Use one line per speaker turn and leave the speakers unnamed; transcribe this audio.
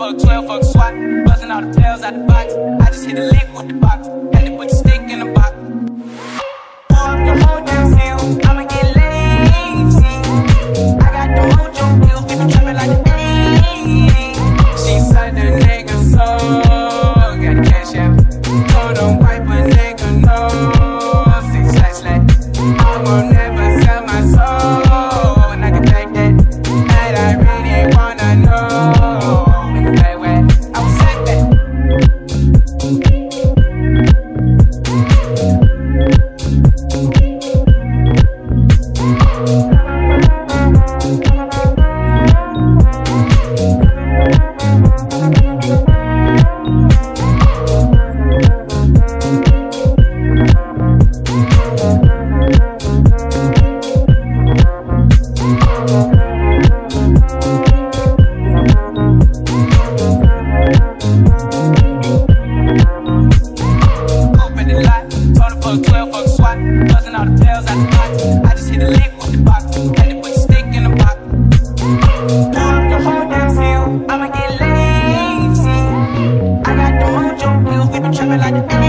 fuck 12, fuck SWAT. Buzzing all the tails out the box. I just hit the lick with the box. fuck 12, fuck swat. Buzzing all the bells out the box. I just hit the lick with the box. Had to put your stick in the box. Pull up the whole damn seal. I'ma get lazy. I got the mojo pills. We been trapping like the